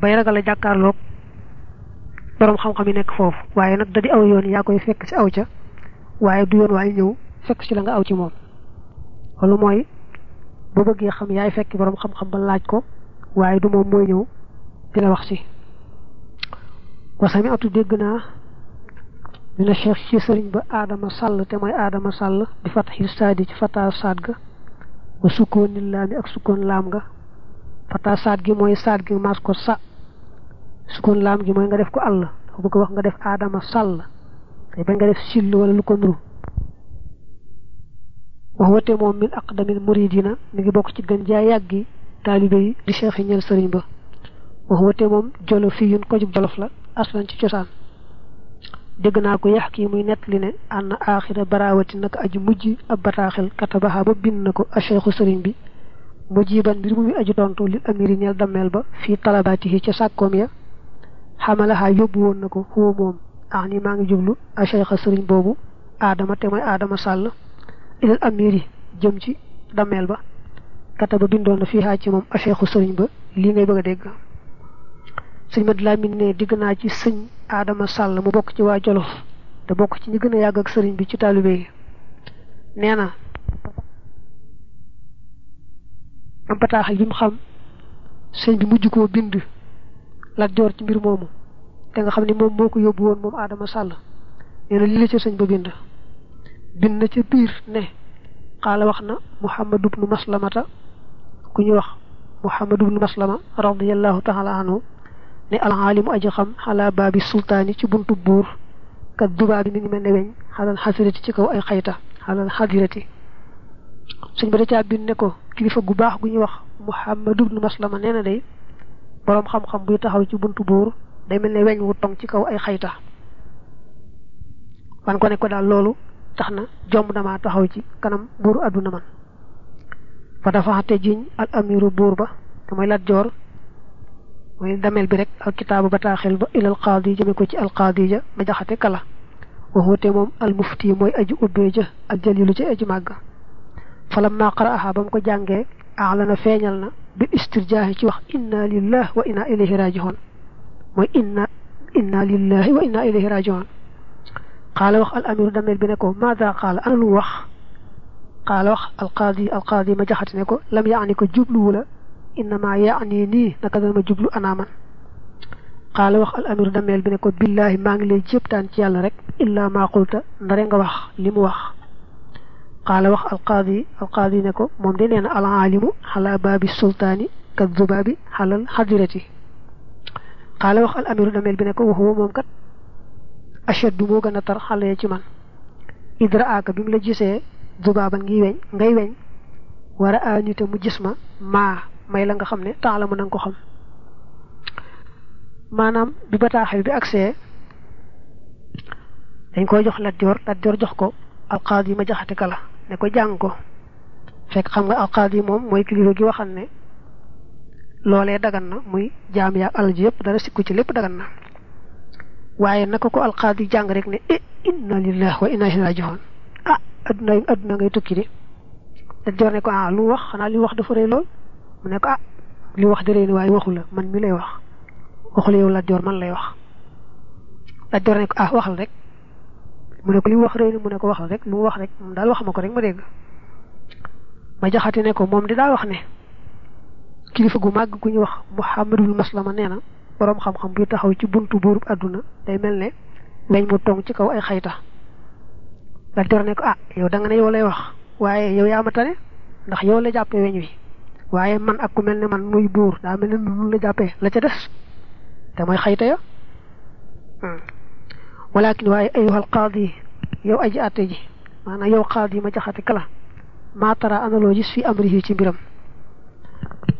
bay ragal a jàkkaarloog borom xam-xam yi nekk foofu. Waaye nag da aw yoon yaa koy fekk ci aw ca. Waaye du yoon waaye ñëw fekk ci la nga aw ci moom. Loolu mooy boo bëggee xam yaay fekk borom xam-xam ba laaj ko waaye du moom mooy ñëw di la wax ci. Wasami atu dégg naa dina cheikh ci sëriñ ba aadama sàll te mooy aadama sàll di fataxi saadi ci fata saad ga. Wa sukkoon ni laami ak sukkoon laam nga fata saad gi mooy saad gi maas ko sa sukkoon laam gi mooy nga def ko àll. Dafa bëgg wax nga def aadama sàll te bañ nga def sill wala lu ko nuru. Wax wate moom min aqdamil muridina mi ngi bokk ci gën jaa yàggi taalibe yi di cheikh yi ñeel sëriñ ba. Wax wate moom jolo fii yun ko jug jolof la aslan ci cosaan. Dégg naa ko yax kii muy nettali ne ànd aaxira barawati naka aju mujj ab bataaxel katabaxa ba bind na ko a cheikhu sëriñ bi mujiban mbir mu muy aju tontu li amiri ñeel dammeel ba fii talabaatihi ca sàkkoom ya xamalaxaa yóbbu woon na ko xuwa moom. Ax ni maa ngi jublu a cheikha sëriñ boobu aadama te mooy aadama sàll ilal amiri jëm ci dammeel ba. Kataba bindoon na fii xaa ci moom a cheikhu sëriñ ba lii ngay bëgg a dégg. Sëñ Mad Lamin ne digg naa ci sëñ Adama Sall mu bokk ci waa Jolof te bokk ci ñi gën a ak sëriñ bi ci taalibe yi am bataaxal yi mu xam sëñ bi mujj koo bind Lat Joor ci mbir moomu. Te nga xam ne moom moo ko yóbbu woon moom Adama Sall nee na lii la ca sëñ ba bind. Bind na ca biir ne xaala wax na Muhammadu bnu Maslamata ku ñuy wax Muhammadu bnu Maslama radiyallahu taala anhu ne alxaalimu aji xam xalaa baabi sultaani ci buntu buur kat dubaa bi mi ngi weñ ci kaw ay xayta suñ ba da caa bind ne ko kilifa gu baax gu ñuy wax Muhammadu ibnu Maslama nee na day boroom xam-xam buy taxaw ci buntu buur day mel ne weñ wu tong ci kaw ay xayta. Wan ko ne ko daal loolu tax na jomb damaa taxaw ci kanam buuru àdduna man. Fa dafa te jiñ al amiru buur ba te mooy Lat Joor mooy damel bi rek al kitaabu bataaxel ba ilal qaadi jëme ko ci al qaadi ja ma jaxate kala. Waxute moom al mufti mooy aji ubbee ja al jalilu ci aji màgg. فلما قرأها بمك جانجة أعلن فينالنا فينيلنا باسترجاه وخ إنا لله وإنا إليه راجعون. وإنا إنا لله وإنا إليه راجعون. قال وخ الأمير دمير بنكو ماذا قال؟ أنا الوخ قال وخ القاضي القاضي ما جحتنكو لم يعني يعنيكو جبلو إنما يعني لي نكذا ما جبلو أنا من. قال وخ الأمير دمير بنكو بالله ما نجيب تانتيال رك إلا ما قلت نرنغ وخ لم وخ xaala wax alqaadi alqaadi ne ko moom de nee na alaalimu xalaa baabi sultaani kat zubaabi xalal xadirati xaala wax al amiru dameel bi ne ko waxuwa moom kat ashaddu moo gën a tar xale ci man idraaka bi mu la gisee zubaaban ngi weñ ngay weñ war a aani te mu gis ma maa may la nga xam ne temps la mën nga ko xam maanaam bi bataaxel bi agsee dañ koy jox Lat Joor Lat Joor jox ko alqaadi ma jaxate kala ne ko jàng ko. Fekk xam nga alqaadi moom mooy kilifa gi waxal ne loolee dagan na muy jaam yaa alal ji dara sikku ci lépp dagan na. Waaye naka ko alqaadi jàng rek ne eh inna lillahi wa inna ilayhi raji'un ah adduna adduna ngay tukki de. Lat Joor ne ko ah lu wax? Xanaa li wax dafa rëy lool. Mu ne ko ah li wax la. Man mi lay wax. Waxu la yow Lat Joor man lay wax. Joor ne ko ah waxal rek mu ne ko li mu wax ni mu ne ko waxal rek mu wax rek daal wax ma rek ma ma jaxati ne ko moom di daa wax ne kilifa gu màgg gu ñu wax Muhammadul Maslama nee na boroom xam-xam buy taxaw ci buntu buurub àdduna day mel ne mu tong ci kaw ay xayta. Joor ne ko ah yow da nga ne yow lay wax waaye yow yaa ma tane ndax yow la jàppee weñ wi. Waaye man ak ku mel man muy buur daa mel ne la jàppee la ca xayta ya ولكن واي أيها القاضي يو أجي اتي مانا يو قاضي ما جاخاتي كلا ما ترى أنا لو جيس في أمره تي ميرم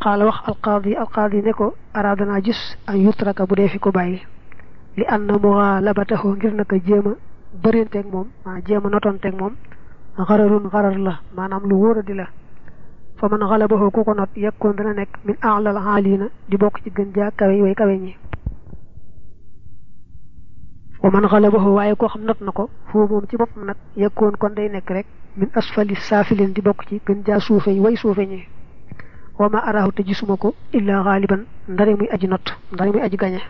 قال وخ القاضي القاضي نكو أرادنا جيس أن يترك بودي في كوباي لأن مغالبته غير نك جيما برينتك موم ما جيما نوتونتك موم غرر غرر لا مانام لو وردي لا فمن غلبه كوكو نوت يكون دنا نك من أعلى العالين دي بوك سي گن جا كاوي وي كاوي ني. Wa man xalabahu waaye koo xam not na ko foofu moom ci boppam nag yekkoon kon day nekk rek min asfali saafilin di bokk ci gën jaa suufe yi way suufe ñi. Wa ma arahu te gisuma ko illa xaaliban ndare muy aji not ndare muy aji gañe.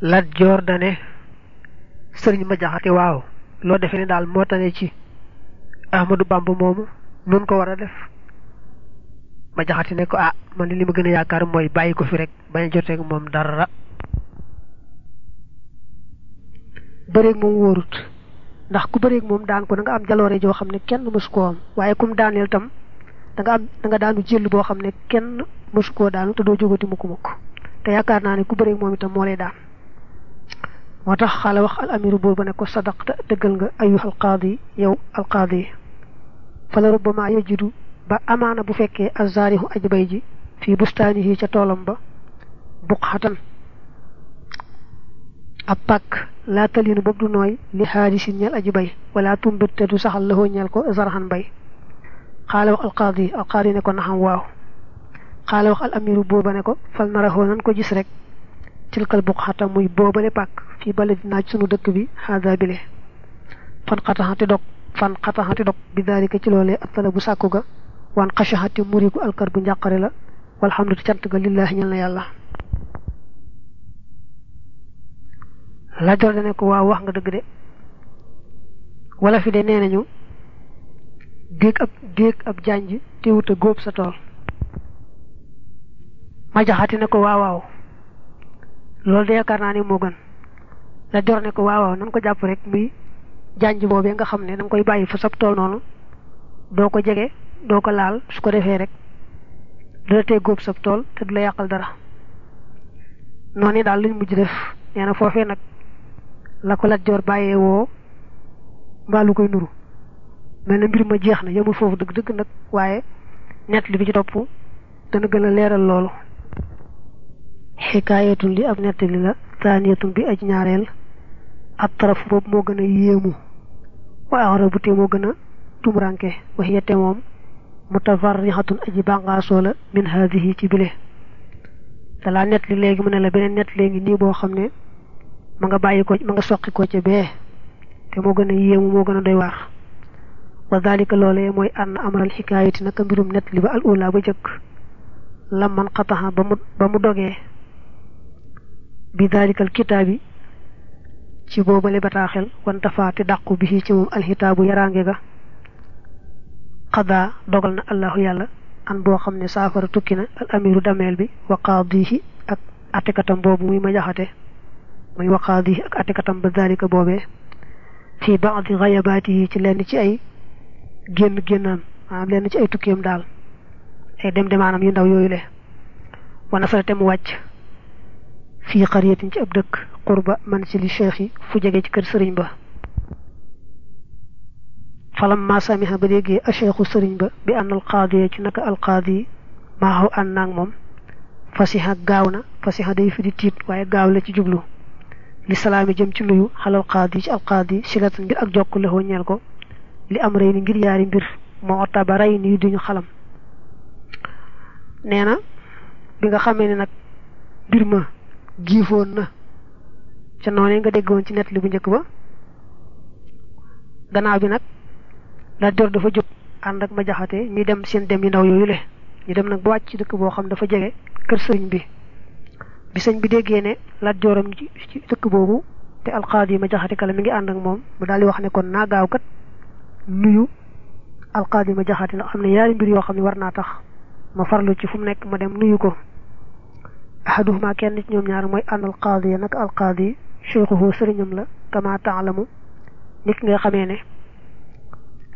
Lat joor dane sëriñ ma jaxate waaw loo defe ne daal moo tane ci ahmadu bamba moomu nun ko war a def. Ma jaxate ne ko ah man li ma gën a yaakaar mooy bàyyi ko fi rek bañ a joteeg moom dara bëreeg moom wóorut. ndax ku bëreeg moom daan ko da nga am jaloore joo xam ne kenn mësu koo am. waaye kum daaneel tam da nga am da nga daanu jël boo xam ne kenn mësu koo daanu te doo jógati mukk mukk. te yaakaar naa ne ku bëreeg moom itam moo lay daan. moo tax wax al amiru boobu ne ko sadaqta dëggal nga ayuha alqaadi yow alqaadi yajidu ba amaana bu fekkee azzaarihu aji bay ji fii bustaanihi ca toolam ba buqxatan ab pàkk laa talinu boobu du nooy li xaadisin ñeel aji bay wala tumbit te du saxal la ñeel ko zarxan bay. Xaala wax alqaadi alqaadi ne ko naxam waaw. Xaala wax al amiru booba ne ko fal naraxoo nan ko gis rek. Tilkal buqxata muy boobale pàkk fii bale naaj sunu dëkk bi xaada bile. Fan xataxati dog fan xataxati dog bi daalika ci loolee attala bu sàkku ga wan xasaxati murigu alkar bu njàqare la walhamdu cant ga lillahi ñel na yàlla la jor dane ko waaw wax nga dëgg de. Wala fi de nee nañu déeg ab déeg ab janj teewut a góob sa tool. Ma jaxati ne ko waaw waaw. Loolu de yaakaar naa ne moo gën. La jor ne ko waaw waaw nan ko jàpp rek muy janj boobee nga xam ne koy bàyyi fa tool noonu. Doo ko jege doo ko laal su ko defee rek du la tee sab tool te du la yàqal dara. Noonu daal luñ mujj def. Nee na foofee nag la ko Lat Joor bàyyee woo mbaa lu koy nuru. Mel na mbir ma jeex na yemul foofu dëgg-dëgg nag waaye nett li bi ci topp dana gën a leeral loolu. Xikaayatun li ab nettali la taaniyatun bi aj ñaareel. Ab taraf boobu moo gën a yéemu wa axrabu te moo gën a tumuranke wax yette moom mutafarrixatun aji bànqaasoo la min haadihi ci bile. Dalaa nett li léegi mu ne la beneen nett léegi nii boo xam ne ma nga bàyyi ko ma nga soqi ko ca bee te moo gën a yéemu moo gën a doy waar wa dalika loolee mooy ànn amaral xikaayati naka mbirum nett li ba al ula ba jëkk lam man xataxa ba mu ba mu dogee bi dalikal kitaabi ci boobale bataaxel wanta faate dàqu bi ci moom alxitaabu yaraange ga xadaa dogal na allahu yàlla an boo xam ne saafara tukki na al amiru dameel bi wa qaadihi ak attekatam boobu muy ma jaxate muy wa qaadihi ak attekatam ba dalika boobee fii baadi xayabaati yi ci lenn ci ay génn génnaan maanaam lenn ci ay tukkeem daal ay dem demaanam yu ndaw yooyu le wana sarate mu wàcc fii xariyatin ci ab dëkk qurba man si li cheikh fu jege ci kër sëriñ ba falam ma samiha ba déggee a cheikhu sëriñ ba bi ànd alqaadi ci naka alqaadi maa xaw ànd naag moom fasiha gaaw na fasiha day fi di tiit waaye gaaw la ci jublu li salaami jëm ci nuyu xalal qaadi ci alqaadi silatan ngir ak jokk la ñeel ko. Li am rey ngir yaari mbir moo taba rey ni duñu xalam. Nee na bi nga xamee ne nag mbir ma giifoon na ca noonu nga déggoon ci nett li bu njëkk ba gannaaw bi nag la jor dafa jóg ànd ak ma jaxate ñi dem seen dem yu ndaw yooyu le ñu dem nag ba wàcc dëkk boo xam dafa jege kër sëriñ bi bi sëñ bi déggee ne Lat Jooram ci dëkk boobu te alqaadi ma jaxate kala mi ngi ànd ak moom mu daal di wax ne kon naa gaaw kat nuyu alqaadi ma jaxate ndax am na yaari mbir yoo xam ne war naa tax ma farlu ci fu mu nekk ma dem nuyu ko ahaduhuma kenn ci ñoom ñaar mooy an alqaadi nag alqaadi cheikhuhu sëriñam la kama taalamu nit nga xamee ne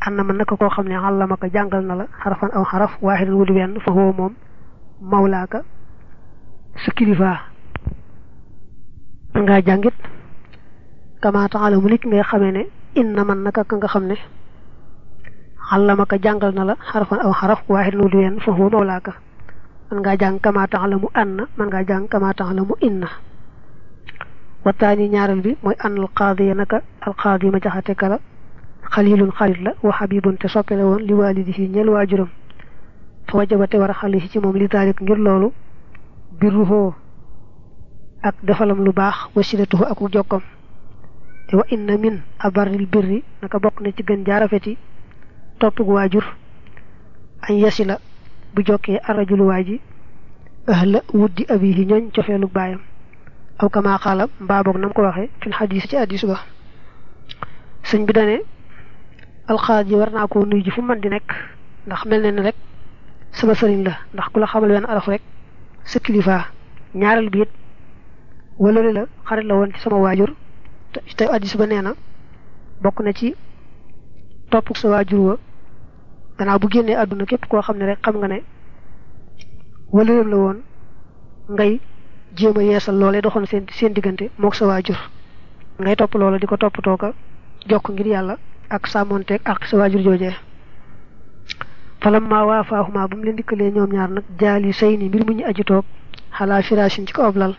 an na ma naka koo xam ne xàllama ko jàngal na la xarafan aw xaraf waaxidan wudi wenn fa huwa moom mawlaaka sa kilifa nga jàngit. Kama taalamu nit nga xamee ne inna man naka ka nga xam ne xàllama ko jàngal na la xarafan aw xaraf waaxidan wudi wenn fa huwa mawlaaka. Man ngaa jàng kama anna man ngaa jàng kama inna. Wataani ñaareel bi mooy an alqaadi naka alqaadi ma jaxate kala xalilun xalit la wa xabibun te soppele woon li waalidihi ñeel waajuram. Fa wajaba te war a xalihi ci moom li daalik ngir loolu birruhoo ak defalam lu baax wasilatuhu ak jokkam. Te wa inna min abarril birri naka bokk na ci gën jaarafeti toppug waajur añ yasila bu jokkee ji ahla wuddi abihi ñooñ cofeelu baayam. Aw kama xaala mbaa boog nam ko waxee fil xadis ci hadis ba. Sëñ bi dane alxaaj war naa koo nuyu ji fu man di nekk ndax ne rek sama la ndax xamal araf rek sa kilifa ñaareel bi it. wala la xarit la woon ci sama waajur. te hadis ba nee na bokk na ci topp sa waajur wa. gannaaw bu génnee àdduna képp koo xam ne rek xam nga ne wëlëreem la woon ngay jéem a yeesal loolee doxoon seen seen diggante mook sa waajur. ngay topp loola di ko toppatoo ka jokk ngir yàlla ak sàmmonteeg ak sa waajur joojee falamma waafaaxuma ba mu leen dikkalee ñaar nag jaali say ni mbir mu ñu aju toog xalaa firaasin ci ko oblal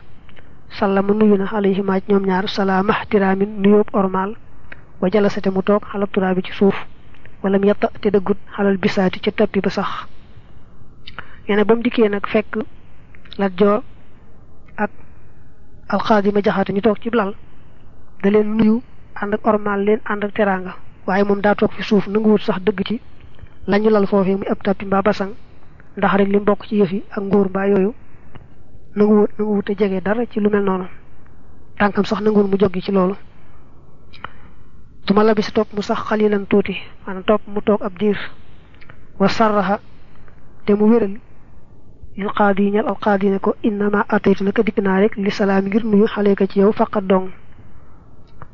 sallama nuyu na alayhima ñoom ñaar salaama ihtiraamin nuyóob ormal wa jalasate mu toog xalab turaabi ci suuf wala mu yetta te dëggut xalal bisaati ca tappi ba sax. Yene ba mu dikkee nag fekk Lat Joor ak alxaadi ma jaxaate ñu toog ci lal da leen nuyu ànd ak ormal leen ànd ak teraanga waaye moom daa toog fi suuf sax dëgg ci lañu lal foofee muy ab tappi mbaa basang ndax rek li mbokk ci yëf ak nguur mbaa yooyu nanguwut nanguwut te jege dara ci lu mel noonu. Tànkam sax nanguwut mu joggi ci loolu. Tuma la bi si topp mu sax xalilan tuuti maanaam topp mu toog ab diir. Wa sarraxa te mu ñal al ne ko innama ataytu naka dikk rek li salaam ngir nuyu xale ka ci yow faqat dong.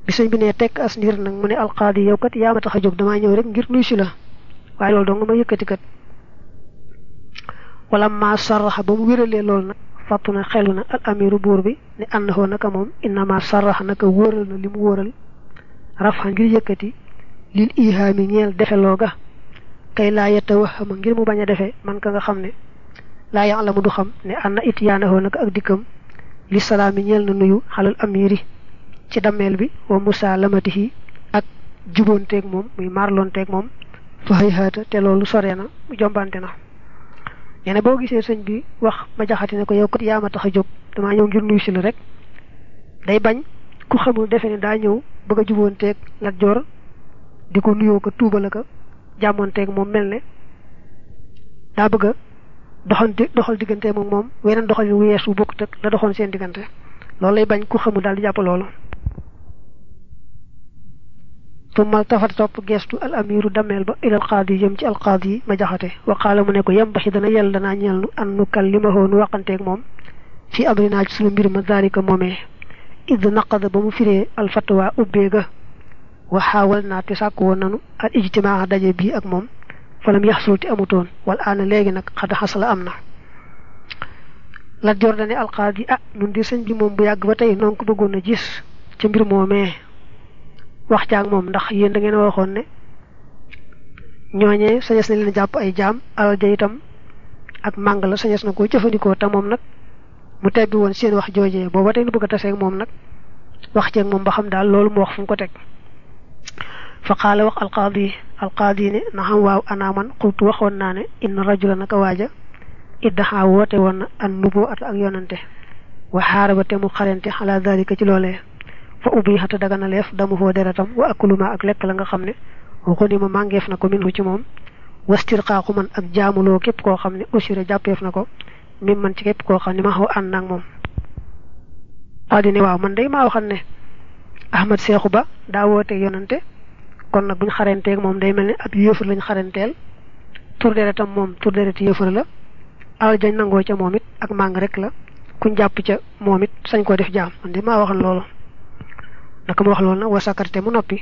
Bi bi ne tekk as ndiir nag mu ne al qaadi yow kat yaa ma tax a rek ngir nuyu si la waaye loolu dong ma yëkkati kat wala ma sarraxa ba mu wéralee loolu nag fàttu na xelu na al amiru buur bi ne àndahoo naka moom innama sarraxa naka wóoral na li mu wóoral rafa ngir yëkkati lil ihaami ñeel defeloo ga kay laa yetta waxama ngir mu bañ a defee man ka nga xam ne laa ya'lamu du xam ne ànd na it yaanahoo naka ak dikkam li salaami ñeel na nuyu xalal amiri ci dammeel bi wa musaalamatihi ak juboonteeg moom muy maarloonteeg moom fa xëy xaata te loolu sore na jombante na. Ñene boo gisee sëñ bi wax ma jaxati ne ko yow kat yaa ma tax a jóg damaa ñëw ngir nuyu la rek. Day bañ ku xamul defe ne daa ñëw bëgg a juboonteeg Lat Joor di ko nuyoo ko tuubala ko jàmmoonteeg moom mel ne daa bëgg doxante doxal diggante moom moom weneen doxal yu weesu bokkut ak la doxoon seen diggante. Loolu lay bañ ku xamul daal di jàpp loolu tumal tafat topp geestu al amiru dameel ba ilal qaadi jëm ci al qaadi ma jaxate wa qaala mu ne ko yem baxi dana yell danaa ñeel nu an nu kallimahu nu waqanteeg moom fi amrinaa ci sunu mbir ma daalika moomee id naqada ba mu firee al fatwa ubbee ga wa xaawal naa te sàkk woon nanu al ijtimaa daje bii ak moom falam yaxsul te amutoon wal aana léegi nag xada xasala am na Lat Joor dane alqaadi ah nun di sëñ bi moom bu yàgg ba tey noonu ko bëggoon a gis ca mbir moomee wax caag moom ndax yéen da ngeen waxoon ne ñooñee sañes na leen jàpp ay jaam alal ja itam ak màng la sañes na ko jëfandikoo te moom nag mu tebbi woon seen wax tey nu bëgg a taseeg moom nag wax ceeg moom ba xam daal loolu mu wax fu ko teg. Fa qaala wax alqaadi alqaadi ne na xam waaw anaaman xultu waxoon naa ne inna rajula naka waaja iddaxaa woote woon na an nuboo at ak yonante wa xaaraba te mu xarente xalaa dalika ci loolee fa ubbi xata dagana leef damu foo deretam wa akuluma ak lekk la nga xam ne waxuni ma màngeef na ko minhu ci moom wastirqaaku man ak jaamuloo képp koo xam ne usira jàppeef na ko mi man ci képp koo xam ne ma xaw ànd naag moom. Qaadi ne waaw man day maa waxal ne ahmad seexu ba daa woote yonante kon nag buñ xarenteeg moom day mel ne ab yëfar lañ deretam moom tur dereti yëfar la alal jañ nangoo ca moom it ak màng rek la kuñ jàpp ca moom it sañ koo def jaam man de maa waxal loolu naka ma wax loolu nag wa sakkate mu noppi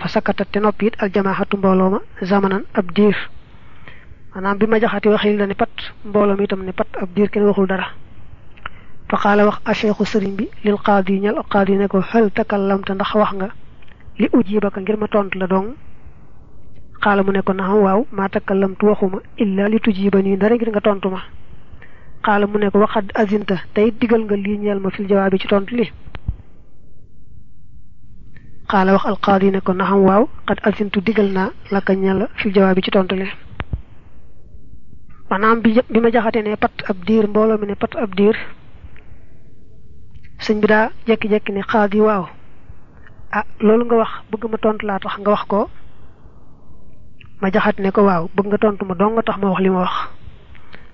fa sakkatat te noppi it aljamaaxatu mbooloo ma zamanan ab diir maanaam bi ma jaxati waxil la ne pat mbooloo mi itam ne pat ab diir kenn waxul dara fa xaala wax acheikhu sëriñ bi lil qaadi ñal qaadi ne ko xel takallamta ndax wax nga li ujibaka ngir ma tontu la dong. Xaala mu ne ko naxam waaw maa takallamtu waxuma illa li tujiba nii dara ngir nga tontu ma mu ne ko waxad azinta tey digal nga lii ñeel ma fil jawaabi ci tontu li xaala wax alqaadi ne ko naxam waaw xad azintu digal naa laka ñeel fil jawaabi ci tontu li. Maanaam bi ma jaxate ne pat ab diir mbooloo mi ne pat ab diir sëñ bi daa jekki-jekki ne xaadi waaw. Ah loolu nga wax bëgg ma tontu laa tax nga wax ko. Ma jaxat ne ko waaw bëgg nga tontu ma dong nga tax ma wax li wax.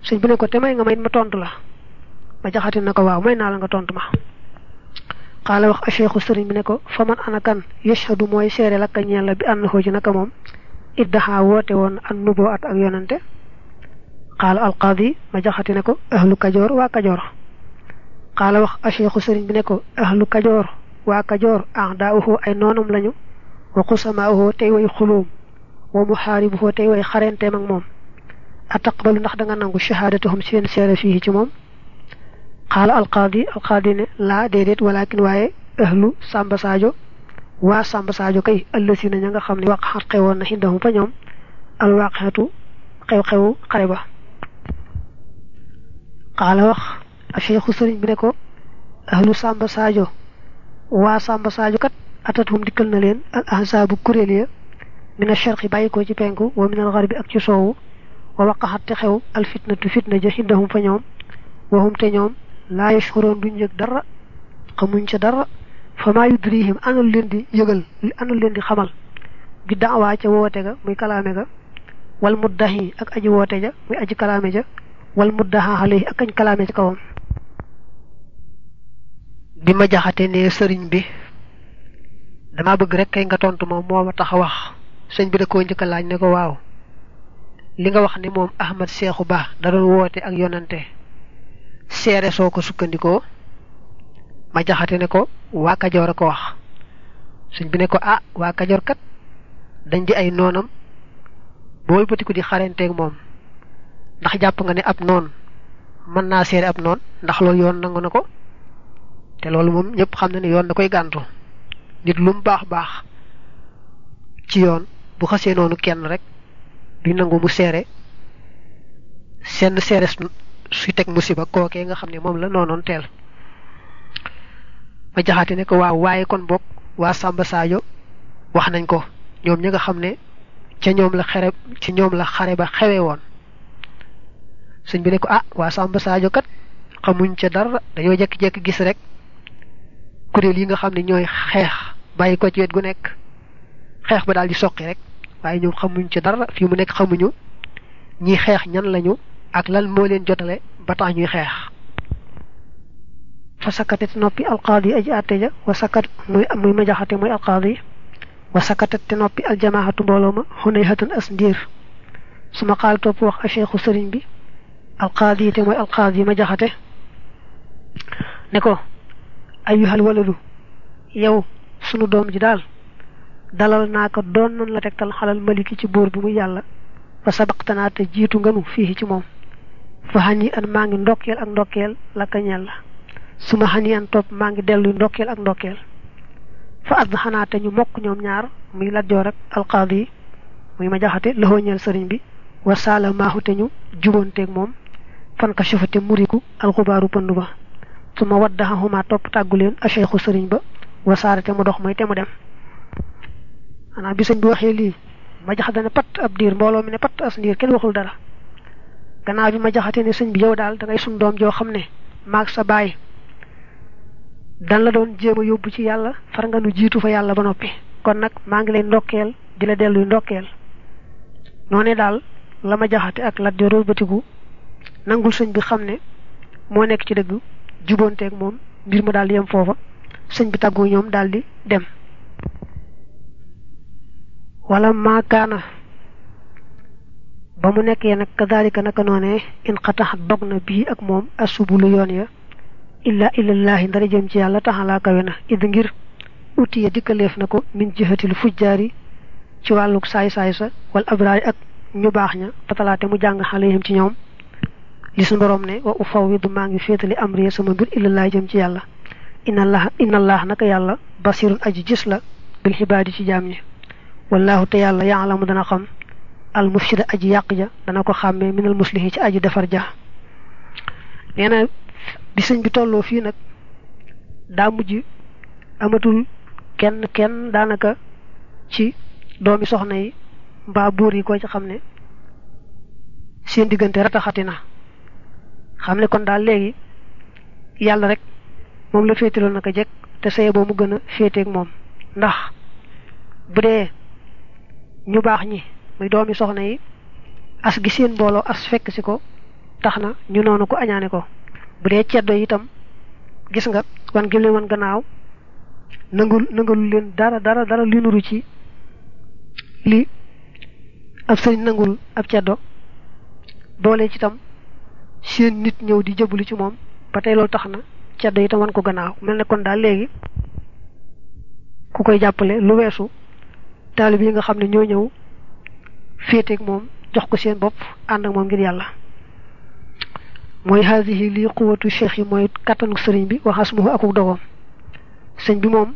Sëñ bi ne ko te may nga may ma tontu la. Ma jaxati ne ko waaw may naa la nga tontu ma قال وخ الشيخ سرين منكو فمن أنا كان يشهد موي سيري لك نيل بي هو جي نكا موم إدها ووتي وون النبوات اك يوننته قال القاضي ما جاختي نكو أهل كجور وا كجور. قال وخ الشيخ سرين بنكو أهل كجور وا كجور أعداؤه أي نونم لانيو وقسماؤه تي وي خلوم ومحاربه تي وي خرنتي مك موم أتقبل نخ داغا نانغو شهادتهم سين سيري فيه تي موم xaala alqaadi alqaadi ne laa déedéet walakin waaye ahlu sàmba saajo waa sàmba saajo kay ëllësi na ña nga xam ne waqxat xewoon na xindahum fa ñoom alwaqxatu xew-xewu xare ba xaala wax a cheikhu sëriñ bi ne ko ahlu sàmba saajo waa sàmba saajo kat atathum dikkal na leen al ahzaabu kuréel ya min al sharqi bàyyi ko ci penku wa min al garbi ak ci soowu wa waqaxat te xew al fitnatu fitna ja xindahum fa ñoom waxum te ñoom laa yashkuroon duñ yëg dara xamuñ ca dara fa maa yudrihim anul leen di yëgal anul leen di xamal bi daawaa ca woote ga muy ga wal muddahi ak aji woote ja muy aji ja wal muddaha alayhi ak añ kalaame ci kawam bi ma jaxate ne sëriñ bi dama bëgg rek kay nga tontu moom moo ma tax wax sëñ bi da laaj ne ko waaw li nga wax Ahmad Seexu Ba da doon woote ak yonante seere soo ko sukkandikoo ma jaxate ne ko waa Kajoor a ko wax. Sëñ bi ne ko ah waa Kajoor kat dañ di ay noonam booy bëtiku di xarenteeg moom ndax jàpp nga ne ab noon mën naa seere ab noon ndax loolu yoon nangu na ko? Te loolu moom ñëpp xam na ne yoon da koy gàntu. Nit lu mu baax baax ci yoon bu xasee noonu kenn rek nangu mu seere seere suy teg musiba kookee nga xam ne moom la noonoon teel. Ma jaxate ne ko waaw waaye kon boog waa Samba Sadio wax nañ ko ñoom nga xam ne ca ñoom la xare ca ñoom la xare ba xewee woon. Sëñ bi ne ko ah waa Samba Sadio kat xamuñ ca dara dañoo jekki-jekki gis rek kuréel yi nga xam ne ñooy xeex bàyyi ko ci wet gu nekk. Xeex ba daal di soqi rek waaye ñoom xamuñ ca dara mu nekk xamuñu ñi xeex ñan lañu ak lan moo leen jotale ba tax ñuy xeex fa sakkatet noppi alqaadi aji àtte ja wa sakkat muy muy ma jaxate muy alqaadi wa sakkatet te noppi aljamaahatu mbooloo ma xunay xatan as ndiir su ma xaal topp wax a cheikhu sëriñ bi alqaadi te mooy alqaadi ma jaxate ne ko ayyuhal waladu yow sunu doom ji daal dalal naa ko doon nan la tegtal xalal maliki ci buur bi muy yàlla fa sabaqtanaa te jiitu nganu fii ci moom fa xani an maa ngi ndokkeel ak ndokkeel la ka ñeel la su ma xani an topp maa ngi dellu ndokkeel ak ndokkeel fa add xanaa te ñu mokk ñoom ñaar muy lajjoor ak alqaadi yi muy ma jaxate loxoo ñeel sëriñ bi. Wa saala maaxu te ñu juboonteeg moom. Fan ka sufate muriku alxubaaru pënd ba. Su ma waddaxa xuma topp tàggu leen a cheikhu sëriñ ba. Wa saara te mu dox mooy te mu dem. Xanaa bi bi waxee lii ma jaxate ne pat ab diir mbooloo mi ne pat as kenn waxul dara gannaaw bi ma jaxate ne sëñ bi yow daal da ngay sun doom joo xam ne maag sa baay dan la doon jéem a yóbbu ci yàlla far nga nu jiitu fa yàlla ba noppi. Kon nag maa ngi lay ndokkeel di la delluy ndokkeel. Noone daal la ma jaxate ak lat joor batigu nangul sëñ bi xam ne moo nekk ci dëgg juboonteeg moom mbir ma daal yem foofa sëñ bi ñoom di dem. Wala maakaana ba mu nekkee nag kadalika naka noonee in xatax dog na bii ak moom asubulu yoon ya illa illallaahi ndara jëm ci yàlla taxalaa kawe na id ngir utiya dikkaleef na ko min jihatil fujjaari ci wàlluk saay-saay sa wal abraari ak ñu baax ña fatalaate mu jàng xaleyhim ci ñoom li su borom ne wa u faw wi maa ngi féetali amriya sama mbir illallaahi jëm ci yàlla inna allah inna allah naka yàlla basirun aji gis la bil xibaadi ci jaam ñi wallahu te yàlla yaalamu dana xam al mufsida aji yàq ja dana ko xàmmee minal muslihi ci aji defar ja. Nee na bi sëñ bi tolloo fii nag daa mujj amatul kenn kenn daanaka ci doomi soxna yi mbaa buur yi ko ci xam ne seen diggante rataxati na. Xam kon daal léegi yàlla rek moom la féetaloo naka jekk te saye boo mu gën a féeteeg moom. Ndax bu dee ñu baax ñi muy doomi soxna yi as gi seen mbooloo as fekk si ko tax na ñu noonu ko añaane ko. Bu dee ceddo itam gis nga wan gi leen wan gannaaw nangul nangalu leen dara dara dara li nuru ci li ab sëriñ nangul ab ceddo. Doole ci itam seen nit ñëw di jëblu ci moom ba tey loolu tax na ceddo itam wan ko gannaaw. Mel ne kon daal léegi ku koy jàppale lu weesu taalib yi nga xam ñoo ñëw féeteeg moom jox ko seen bopp ànd ak moom ngir yàlla. Mooy haadihi lii quwatu cheikh yi mooy kattanu sëriñ bi waxas mu akuk dogoom. Sëñ bi moom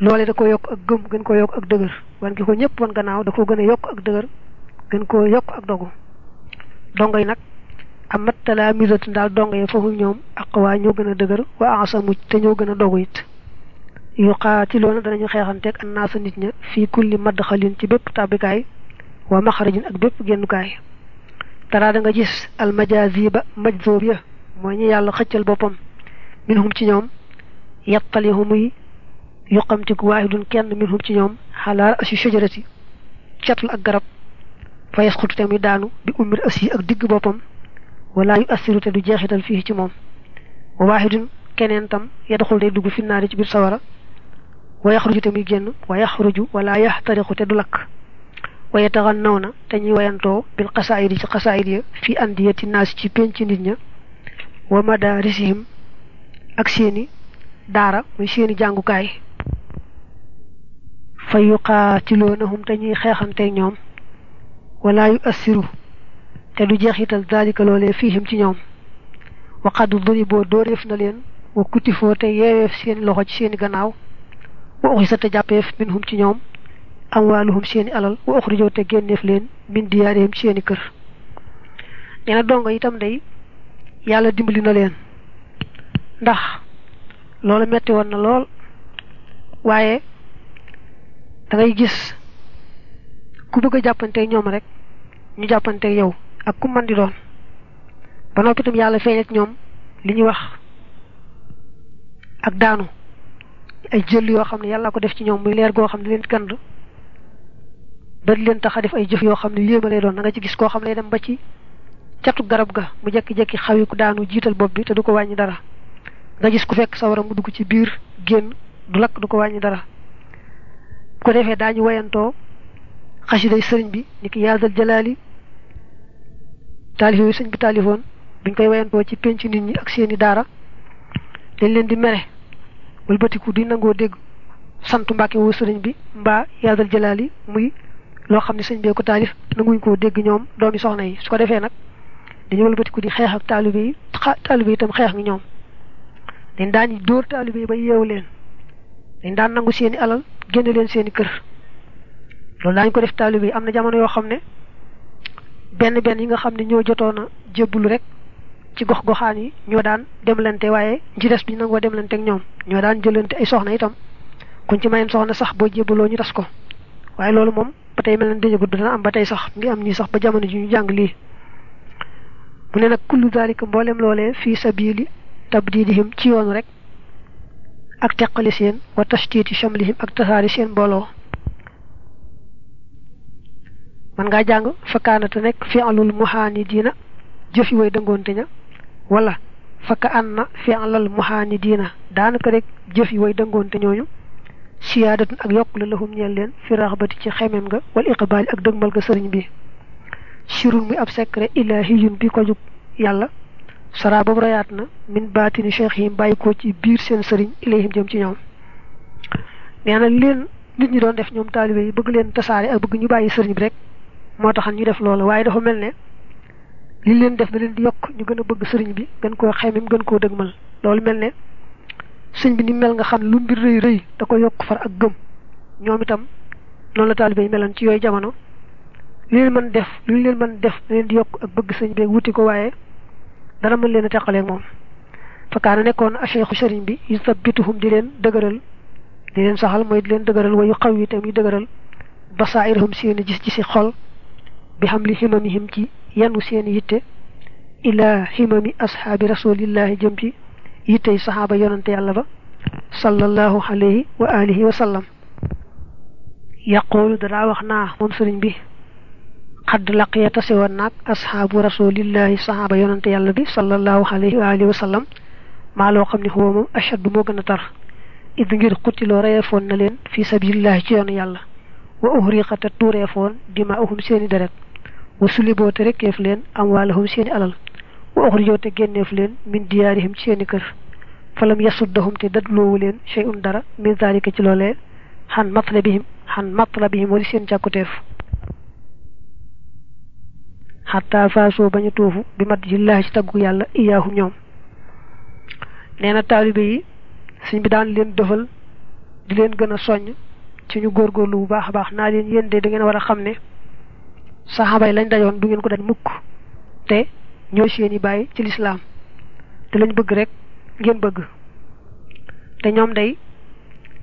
loole da ko yokk ak gëm gën ko ak wan ko wan gannaaw da ko gën a ak dëgër gën yokk ak amat talaamisatu daal dongo yi foofu ñoom ak waa ñoo wa asamu te ñoo it yu xaatiloona danañu xeexanteeg annaasa nit ña fii kulli madxalin ci bépp tàbbikaay wa maxarajin ak bépp génnukaay dara da nga gis almajazi ba majzoob ya mooy ñi yàlla xëccal boppam minhum ci ñoom yattalihu muy yuqamtiku waahidun kenn minhum ci ñoom xalaar asi shajarati catul ak garab fa yasqutu te muy daanu bi ummir asi ak digg boppam wala yu assiru te du jeexital fii ci moom wa waahidun keneen tam yadxul day dugg fi naari ci biir sawara ويخرج تمي جن ويخرج ولا يحترق تدلك. ويتغنون تني وينتو بالقصائد قصائد في أندية الناس تي بنت نينيا ومدارسهم أكسيني دارا ويسيني جانغو كاي فيقاتلونهم تني خيخن تنيوم ولا يؤثروا تدو جيخيتل ذلك لولي فيهم تنيوم وقد ضربوا دوريفنا لين وكتفوا تيييف سين لغج سين wa uxisa te jàppeef minhum ci ñoom amwaaluhum seeni alal wa uxrijoo te génneef leen min diyaarihim ci seeni kër. Nee na dongo itam day yàlla dimbali na leen. Ndax loolu metti woon na lool waaye da ngay gis ku bëgg a ñoom rek ñu jàppanteeg yow ak ku mën di doon. Ba noppi itam yàlla feeñal ci ñoom li ñuy wax ak daanu ay jël yoo xam ne yàlla ko def ci ñoom muy leer goo xam ne leen gand ba di leen tax a def ay jëf yoo xam ne yéema lay doon da nga ci gis koo xam ne dem ba ci catu garab ga mu jekki-jekki xawi ku daanu jiital bopp bi te du ko wàññi dara. nga gis ku fekk sawara mu dugg ci biir génn du lakk du ko wàññi dara. ko defee daañu wayantoo xasiday sëriñ bi ni ki yaadal jalaali taalif sëñ bi taalifoon buñ koy wayantoo ci penc nit ñi ak seeni daara dañ leen di mere wëlbatiku di nangoo dégg sant mbàkke woo sëriñ bi mbaa yaadal jalaali muy loo xam ne sëñ bee ko taalif nanguñ koo dégg ñoom doomi soxna yi. Su ko defee nag dañu wëlbatiku di xeex ak taalibe yi taalibe itam xeex ak ñoom. Dañ daan dóor taalibe yi ba yeewu leen. Dañ daan nangu seeni alal génne leen seeni kër. Loolu daañu ko def taalibe yi. Am na jamono yoo xam ne benn benn yi nga xam ne ñoo jotoon a jébbulu rek ci gox yi ñoo daan demlante waaye ci des bi nangoo demlante ak ñoom ñoo daan jëlante ay soxna itam. kuñ ci mayen soxna sax boo jébbaloo ñu tas ko. waaye loolu moom ba tey mel na dañu gudd am ba tey sax ngi am nii sax ba jamono ji ñu jàng lii. mu ne nag kullu dalika mboolem loolee fii sabili tabdidihim ci yoonu rek ak seen wa tashtiti shamlihim ak tasaari seen mbooloo. man jàng fakkaanate nekk fi'lul muhaani diina way wala fakka an na fi'lal muhaani diina daanaka rek jëfi way dëngoonte ñooñu siyaadatun ak yokk la lahum ñeel leen fi raxbati ci xemem nga wal iqbaali ak dëgmal ga sëriñ bi. Sirun muy ab secret ilahiyun bi ko jug yàlla. Sara boobu rayaat na min baatini cheikh yi bàyyi ko ci biir seen sëriñ ilayhim jëm ci ñoom. Nee na leen nit ñi doon def ñoom taalibe yi bëgg leen tasaare ak bëgg ñu sëriñ bi rek moo taxan ñu def loolu. Waaye dafa mel ne li leen def na leen di yokk ñu gën a bëgg sëriñ bi gën koo xemim gën koo dëgmal loolu mel ne sëñ bi ni mel nga xam lu mbir rëy rëy da ko yokk far ak gëm ñoom itam noonu la taalibe yi meloon ci yooyu jamono li leen mën def lu leen mën def da leen di yokk ak bëgg sëñ bi wuti ko waaye dara mën leen a teqaleeg moom fakkaana nekkoon a cheikhu sëriñ bi yusabbituhum di leen dëgëral di leen saxal mooy di leen dëgëral wayu xaw yi itam yi dëgëral basairhum seeni gis ci si xol bi xam li ximamihim ci yanu seeni yitte ila ximami ashaabi rasulillahi jëm ci yittey saxaaba yonante yàlla ba sallallahu alayhi wa alihi wa sallam yaqulu danaa wax naa moom sëriñ bi xadd laqiya tase woon naag ashaabu rasulillahi sahaaba yonante yàlla bi sallallahu alayhi wa alihi wa sallam maa loo xam ne xuwa moom ashaddu moo gën a tar id ngir xuttiloo reyefoon na leen fi sabilillahi ci yoonu yàlla wa uhriqata tuureefoon dimaahum seeni deret وسلبوا ترك يفلين أموالهم سين ألل وأخرجوا تجين يفلين من ديارهم سين كر فلم يصدهم تدد لولين شيء دار من ذلك تلولي حن مطلبهم حن مطلبهم ولسين جاكوتيف حتى فاسو بنيتوف بمد الله اشتقوا يالا إياهم يوم نينا تالبي سين بدان لين دفل دلين غنى سوني ci ñu gor gorlu bu baax baax. Naa leen yéen de saxaaba yi lañ dajoon du ngeen ko daj mukk. Te ñoo seeni bàyyi ci lislaam. Te lañ bëgg rek ngeen bëgg. Te ñoom day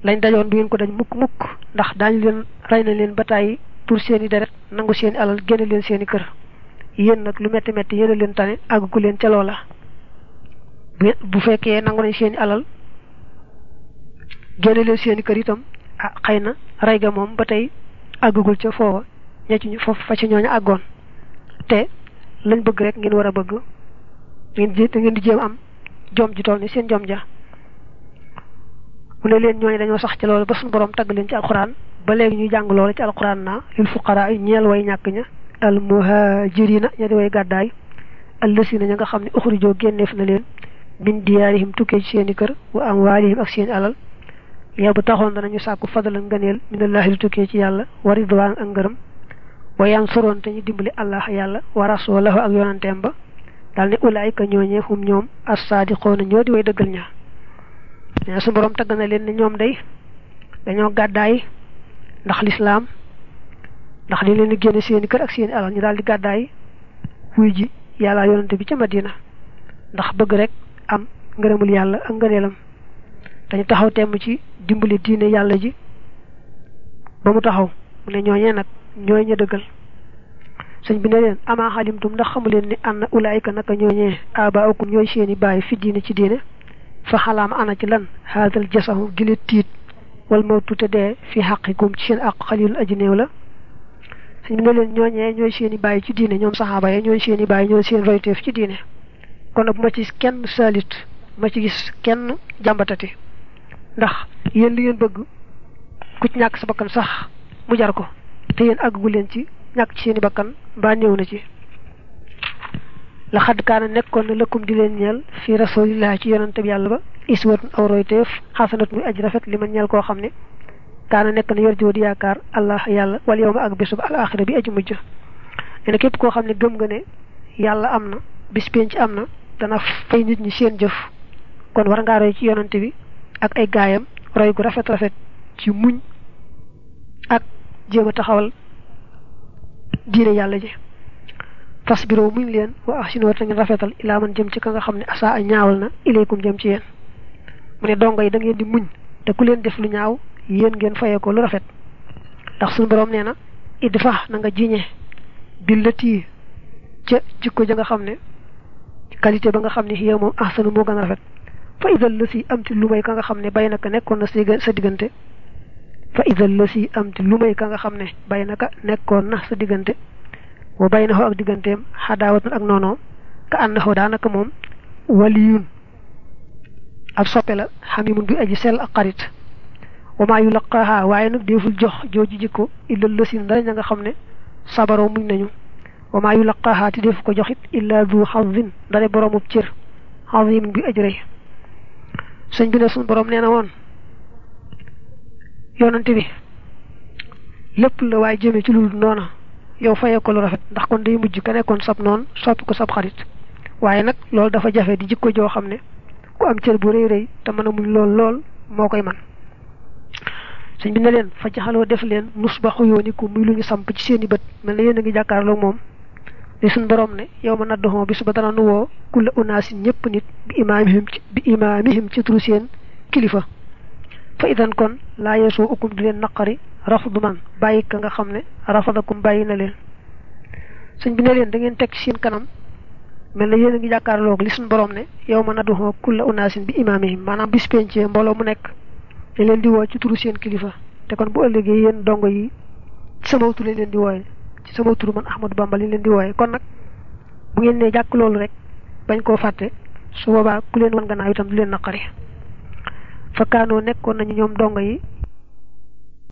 lañ dajoon du ngeen ko daj mukk mukk. Ndax daañu leen rey na leen ba tàyyi pour seeni deret nangu seeni alal génne leen seeni kër. Yéen nag lu metti metti yéen leen tane àggu leen ca loola. Bu fekkee nangu nañ seeni alal génne leen seeni kër itam ah xëy na rey ga moom ba tey àggagul ca ña ci foofu fa ci ñooñu àggoon. Te lañ bëgg rek ngeen war a bëgg. Ngeen di ngeen di jéem am jom ji toll ni seen jom ja. Mu ne leen ñooñu dañoo sax ci loolu ba suñu borom tagg leen ci alxuraan. Ba léegi ñuy jàng loolu ci alxuraan naa lil fuqaraa yi ñeel way ñàkk ña. Al muhajirina ña di way gàddaay. Allësina ña nga xam ne uxrijoo génneef na leen. Min diyaarihim tukkee ci seeni kër wa amwaalihim ak seeni alal. Yow bu taxoon danañu sàkku fadalan ngëneel. Minallahi lu tukkee ci yàlla wa ak ngërëm wa yansuroon te ñu dimbali allah yàlla wa rasulahu ak yonanteem ba daal ne ulaayika ñooñee hum ñoom as-saadiqoona ñoo di way dëggal ña. Ne su borom tagg na leen ne ñoom day dañoo gàddaay ndax lislaam ndax li leen seeni kër ak seeni alal ñu daal di gàddaay wuy ji yàlla yonante bi ca Madina ndax bëgg rek am ngërëmul yàlla ak ngëneelam. Dañu taxaw temm ci dimbali diine yàlla ji ba mu taxaw mu ne ñooñee nag ñooy ña dëggal. Sëñ bi ne leen amaa xalimtum ndax xamu ni anna ulaayika naka ñooñee abaakum ñooy seeni bàyyi fi diine ci diine? Fa xalaama ana ci lan? Haadal jasahu gile tiit wal mawtu te dee fi xaqikum ci seen àq xalilun aji la. Sëñ bi ne leen ñooñee ñooy seeni bàyyi ci diine ñoom saxaaba yi ñooy seeni bàyyi ñooy seen royteef ci diine. Kon ma ci kenn saalit ma ci gis kenn jàmbatati ndax yéen li ngeen bëgg ku ci ñàkk sa bakkan sax mu jar ko te yéen àggu leen ci ñàkk ci seeni bakkan mbaa néew na ci. La xadd kaana nekkoon na lëkkum di leen ñeel fi rasulillah ci yonante bi yàlla ba iswatun aw royteef xasanat muy aj rafet li ma ñeel koo xam ne nekk na yor di allah ma ak bésub al bi aji mujj. Nee na képp koo xam ne gëm nga ne yàlla am na bis penc am na dana fay nit ñi seen jëf. Kon war roy ci bi ak ay gaayam roy gu rafet rafet ci muñ a taxawal diine yàlla ji. Fasbiroo muñ leen wa ahsinu te ngeen rafetal ilaa man jëm ci ka nga xam ne asa a ñaawal na ilaykum jëm ci yéen. Mu ne dongo yi da ngeen di muñ te ku leen def lu ñaaw yéen ngeen fayee ko lu rafet. Ndax suñu borom nee na idfa na nga jiñe billati ca jikko ja nga xam ne qualité ba nga xam ne moom ahsanu moo gën rafet. Fa idal la si lu may ka nga xam ne bay naka nekkoon na sa diggante fa idal la si am ti lu may ka nga xam ne bay naka nekkoon na sa diggante wa bay na xoo ak digganteem xadaawatun ak noonoo ka ànd na xoo daanaka moom waliyun. Ab soppe la xamimun bi aji sell ak xarit. Wa maa yulaqaaha waaye nag deful jox jooju jikko illal la si dara ña nga xam ne sabaroo muñ nañu. Wa maa yulaqaaha ti def ko joxit illa du xazin dara boromub cër xazimun bi aji rëy sëñ bi ne suñu borom nee na woon yonante bi lépp la waaye jëmee ci lu noona yow fayee ko lu rafet ndax kon day mujj ka nekkoon sab noon soppi ko sab xarit. Waaye nag loolu dafa jafe di jikko joo xam ne ku am cër bu rëy rëy te mën a muñ lool lool moo koy man. Sëñ bi ne leen fa jaxaloo def leen nus ba xuyooni ku muy lu ñu samp ci seen i bët. Mel na yéen a ngi jàkkaarloo suñ borom ne yow ma naddoxoo bi suba dana nu woo kulla unaasin ñëpp nit bi imaamihim bi imaamihim ci turu seen kilifa fa idan kon laa yeesoo ukum di leen naqari rafdu man bàyyi ka nga xam ne rafadakum bàyyi na leen. Sëñ bi ne leen da ngeen ci seen kanam mel na yéen a ngi jàkkaarloog li suñ borom ne yow ma naddoxoo kulla unaasin bi imaamihim maanaam bis pencee mbooloo mu nekk dañ leen di woo ci turu seen kilifa. Te kon bu ëllëgee yéen dongo yi sama tur leen di wooye ci sama tur man ahmadu bamba leen di wooye. Kon nag bu ngeen ne jàkk loolu rek bañ koo fàtte su boobaa ku leen wan gannaaw itam du leen naqari fakkaanoo nekkoon nañu dongo yi